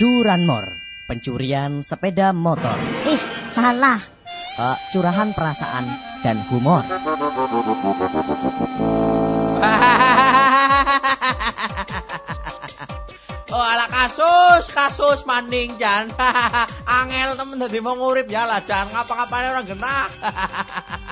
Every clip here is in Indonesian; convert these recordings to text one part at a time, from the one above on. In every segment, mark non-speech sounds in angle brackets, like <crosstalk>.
Curanmor, pencurian sepeda motor. Ih, salah. Uh, curahan perasaan dan humor. <laughs> Oh ala kasus, kasus maning Jan. <laughs> Angel temen dadi mau ngurip ya lah Jan. Ngapa-ngapane orang genah.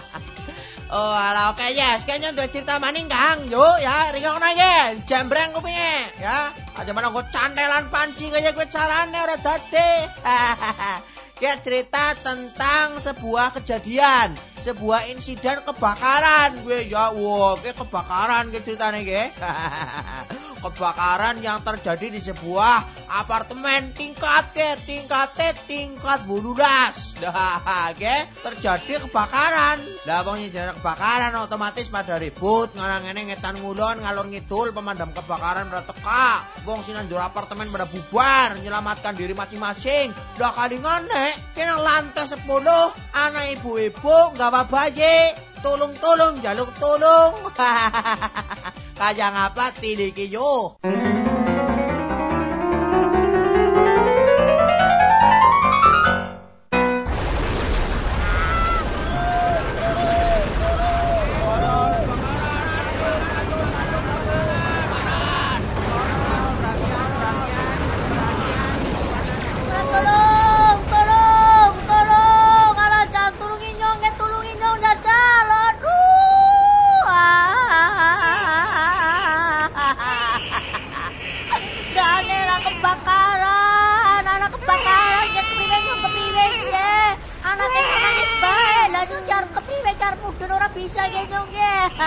<laughs> oh ala oke yes, kayaknya untuk cerita maning Kang. Yuk ya, ringok nage, jembreng kupinge ya. Aja mana gue cantelan panci kayak gue carane ora dadi. <laughs> Kayak cerita tentang sebuah kejadian, sebuah insiden kebakaran. Gue ya, wow, kebakaran ke ceritanya gue. <laughs> kebakaran yang terjadi di sebuah apartemen tingkat ke tingkat T tingkat buludas. <laughs> Dah, ke terjadi kebakaran. Lah wong jadi kebakaran otomatis pada ribut ngarang ngene ngetan ngulon ngalor ngidul pemadam kebakaran pada teka. Wong sinanjur apartemen pada bubar menyelamatkan diri masing-masing. Dah kali ngene kena lantai 10 anak ibu-ibu gawa bayi tolong-tolong jaluk tolong <laughs> kaya ngapa tiliki yo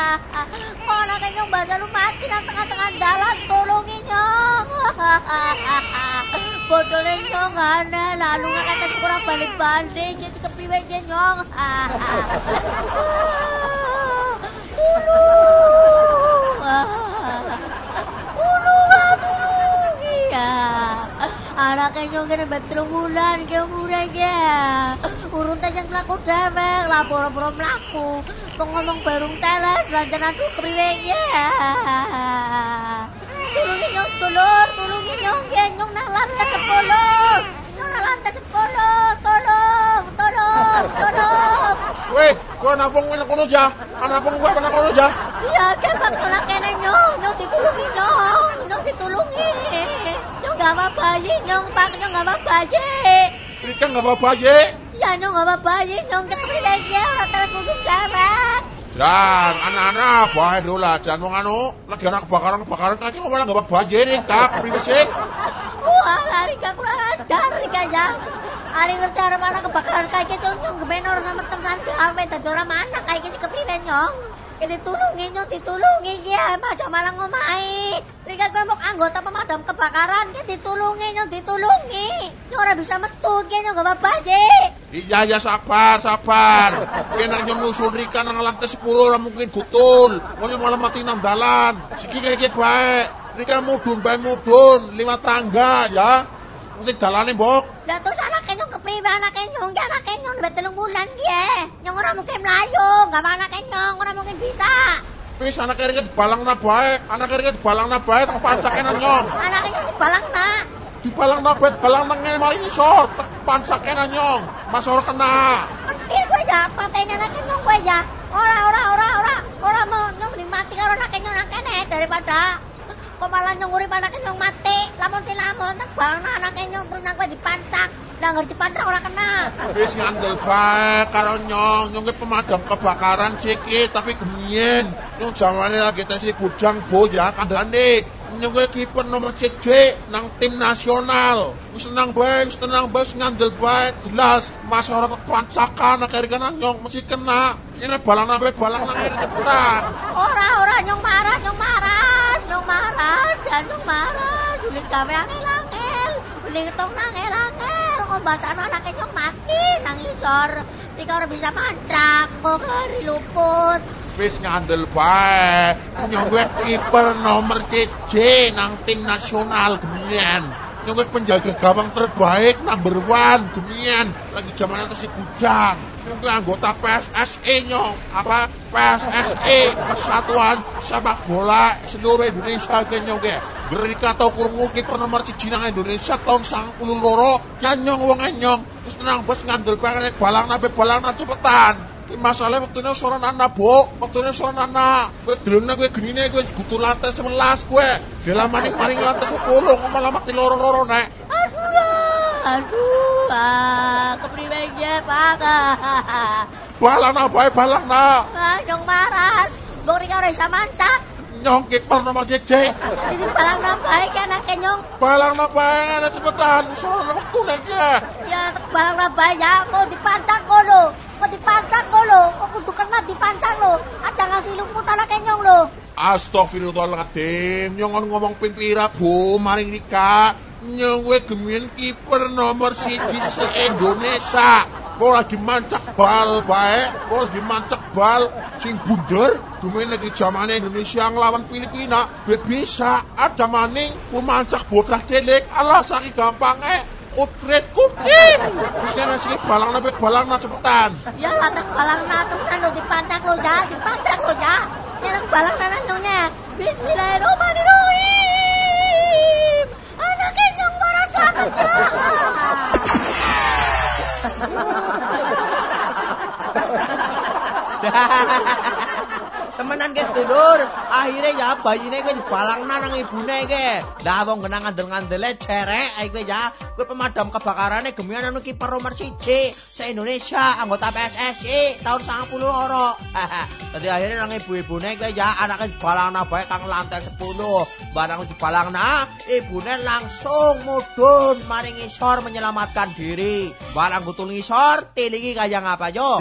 <laughs> anaknya nyong bahasa lu mati nang tengah-tengah dalan, tolongin nyong. <laughs> Botolnya nyong aneh, lalu nggak kata kurang balik-balik, jadi kepriwe ya nyong. Tulung, ah, tulung. Iya. Anaknya nyong kena betul bulan ke murah ya. Urun tajang melaku dewek, lapor-lapor melaku. Ngomong barung teles, lanjaran tuh kepriwe ya. Tulungin nyong sedulur, tulungin nyong ya, nyong nang lantai sepuluh. Nyong nang lantai sepuluh, tolong, tolong, tolong. Weh, gua nabung nang kono ja. Nabung gua nang kono ja. Iya, kepak kolak kena nyong, nyong ditulungi nyong, nyong ditulungi. Nyong gak apa-apa aja, nyong pak, nyong gak apa-apa aja. Ikan enggak apa-apa aja. Ya nyong gak apa-apa aja, nyong cek privilege orang teles mungkin jarak. Dan anak-anak bae lah, jangan mau anu lagi anak kebakaran kebakaran kaki enggak apa-apa aja nih tak privacy. Wah, lari ke kurang ajar, Rika ya. Ari ngerti arah mana kebakaran kayak gitu, nyong gebenor sama tersangka, tadi orang mana kayak gitu kepriwe nyong. Kita tulungi nyong, ditulungi ya, macam malah ngomai. Rika gue mau anggota pemadam kebakaran, kita ditulungi nyong, ditulungi. Nyong ora bisa metu, ya nyong gak apa-apa aja. Iya ya sabar sabar. Kena nyusul Rika nang lantai 10 ora mungkin gutul. Mau malah mati nang dalan. Siki kayak gitu bae. Rika mudun bae mudun lewat tangga ya. Nanti dalane mbok. Lah terus nyong kepriwe anaknya nyong, ya anaknya nyong udah telung bulan dia. Nyong ora mungkin melayu, gak apa anaknya nyong, ora mungkin bisa. Wis anak kiri balang na bae. Anak kiri balang na bae tak pancake nang nyong. Anaknya nyong dibalang nak. Di balang na bae balang nang ngene mari iso tak pancake nang nyong. Mas ora kena. Iya gue ya, paten anaknya nyong gue ya. Ora, ora, ora, ora, ora mau nyong mending mati karo anaknya nyong nang kene daripada kok malah nyong urip anaknya nyong mati. Lamun ti lamun tak balang anaknya nyong terus nang dipancak. Lah ngerti pancak ora kena. Wis ngandel bae karo nyong. Nyong ki pemadam kebakaran siki tapi gemien. Nyong jamane lagi tes di bujang boya kandhane. Nyong ki kiper nomor siji nang tim nasional. Wis tenang bae, wis tenang bae, wis ngandel bae. Jelas masyarakat pancakan akhirnya kan nyong mesti kena. Ini balang nabe balang nang cepetan. Ora, ora nyong marah, nyong marah, nyong marah, jangan nyong marah. Sulit gawe angel-angel. Beli ketong angel-angel. Kok bahasa anaknya nyong mati nang isor. Rika ora bisa mancak, kok kari luput. Wis ngandel bae. Nyong gue kiper nomor siji nang tim nasional gemien. Nyong gue penjaga gawang terbaik number one gemien. Lagi zaman atas si bujang. Nyong gue anggota PSSI nyong. Apa PSSI Persatuan Sepak Bola seluruh Indonesia kenyong ge. Gerika tau krungu kiper nomor siji nang Indonesia tahun 92 nyanyong wong enyong. Wis tenang bos ngandel pengen balang nabe balang cepetan. Iki masalah wektune sore nana, Bu. Wektune sore nana. Kowe delone kowe genine kowe butuh lantai 11 kowe. Delamane paling lantai 10 malah mati loro-loro nek. Aduh, aduh, ah, kepriwe Pak? Balang na bae balang na. Ah, nyong maras. Bong rika ora isa mancak. Nyong kiper nomor siji. Ini balang nabae kan akeh nyong. Balang na bae na cepetan. Sore waktu nek ya. Ya balang nabae ya mau dipancak kono. Mau dipancak kono. Kok kudu kena dipancak lo. Ada ngasih lumputan akeh nyong lo. Astagfirullahaladzim, nyong ngomong pimpira bu, maring Rika, nyong we gemien kiper nomor siji se Indonesia. Kau lagi mancak bal bae, kau lagi mancak bal sing bunder, gemen lagi zamane Indonesia ngelawan Filipina, bisa ada maning ku mancak bocah cilik, alah saki gampangnya. Kutret kutit, terus kena sih balang nabe balang na cepetan. Ya balang na temenan lo dipancak lo ya, dipancak lo ya. Ya balang na nyonya. Bismillahirrahmanirrahim. Anaknya nyong marah selamat ya. <laughs> Temenan guys dulur, akhirnya ya bayine kowe dibalangna nang ibune ke. Lah wong genang ngandel-ngandele cerek ae ya. Kowe pemadam kebakarane gemian anu kiper nomor 1 se Indonesia anggota PSSI tahun 92 loro. Dadi akhirnya nang ibu-ibune kowe ya anake dibalangna bae kang lantai 10. Barang dibalangna, ibune langsung mudhun maring isor menyelamatkan diri. Barang gutul ngisor, tilingi kaya ngapa yo?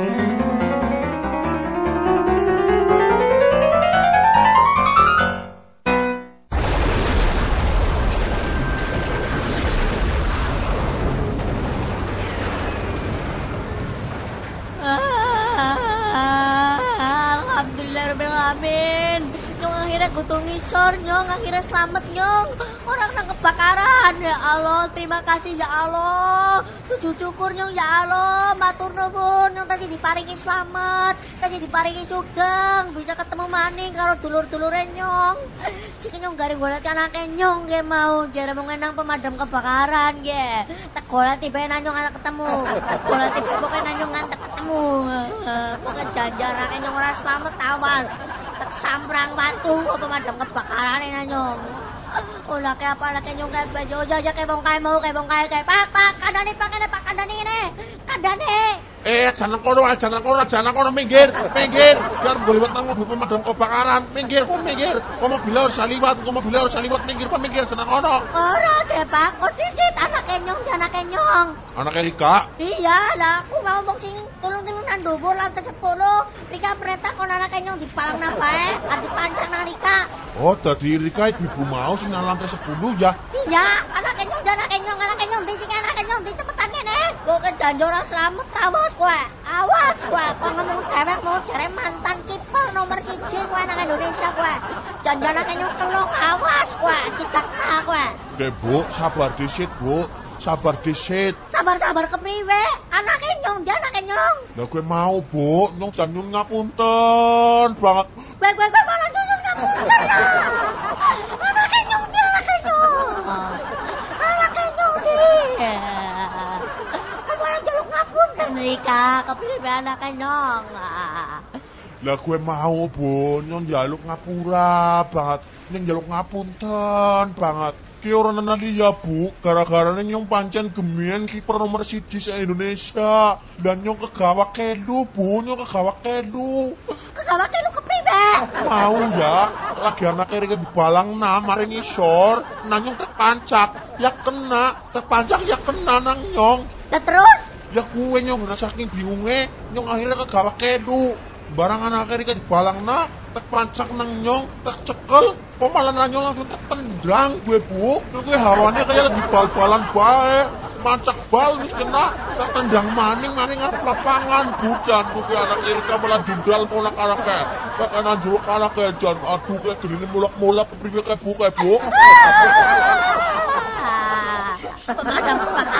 Alhamdulillahirrahmanirrahim. Nyong akhirnya gutung ngisor, nyong akhirnya selamat nyong. Orang nang kebakaran. Ya Allah, terima kasih ya Allah. Tujuh syukur nyong ya Allah. Matur nuwun nyong tadi diparingi selamat, tadi diparingi sugeng, bisa ketemu maning karo dulur-dulure nyong. Sik nyong garing golek anake nyong ge mau jare mau ngenang pemadam kebakaran ge. Tak golek tiba nyong anak ketemu. Golek tiba pokoknya nyong ngantek ketemu. Janjar anake nyong ora selamat awas. Tak samprang batu pemadam kebakaran ini nyong. Ulah kayak apa lah nyong kayak baju aja kayak bongkai mau kayak bongkai kayak pak pak kadane pak kadane pak kadane ini kadane. Eh, jangan kono, ah, jangan kono, jangan kono, minggir, minggir. Biar boleh buat tanggung mobil pemadam kebakaran. Minggir, kok minggir. Kau mobilnya harus saliwat, kau mobilnya harus saliwat, minggir, pak, minggir, jangan kono. Ora deh pak, kok disit anak nyong dan anak nyong. Anak Erika, Iya lah, aku mau ngomong sing tulung-tulungan dhuwur lantai 10. Rika perintah kon anak nyong dipalang napae, adi pancang nang Rika. oh tadi Erika ibu mau sih nang lantai 10 ya. Iya, anak nyong dan anak nyong, anak nyong di sing anak nyong di cepetan kene. Kok kejanjora selamat awas kowe. Awas kowe, kok ngomong dewek mau jare mantan kiper nomor siji kowe nang Indonesia kowe. Jangan anak nyong kelong, awas kowe, citak kowe. Oke, Bu, sabar disit, Bu. Sabar disit. Sabar-sabar kepriwe? Anak nyong, dia anak nyong. Lah gue mau, Bu. Nyong jan nyun ngapunten banget. Baik, baik, baik, malah nyong ngapunten lah. Anak nyong, dia anak nyong. Anak nyong, dia. Malah jaluk ngapunten, Rika. Kepriwe anak nyong. Lah gue mau, Bu. Nyong jaluk ngapura banget. Nyong jaluk ngapunten banget. Ki orang nanti ya bu, gara-gara nyong pancen gemian kiper nomor siji se Indonesia. Dan nyong kegawa kedu bu, nyong kegawa kedu. Kegawake lu kepriwe? mau ya? Lagi anak Erika dibalang nah maring isor nah nyong terpancak ya kena. Terpancak ya kena nang nyong. Lah terus? ya kue nyong na saking bingunge nyong akhirnya kegawa kedu barang anak Erika dibalang nah terpancak nang nyong tercekel kok malah nang nyong langsung tertendang gue bu. Gue hawannya kayak di bal-balan bae mancak bal wis kena. Tertendang maning maning ngarep lapangan. Budan gue anak Erika malah dundal mulak anaknya kakanan jeruk anaknya jan aduh kayak gini mulak-mulak kepriwe kayak bu kayak bu. <laughs> Pemadam kebakaran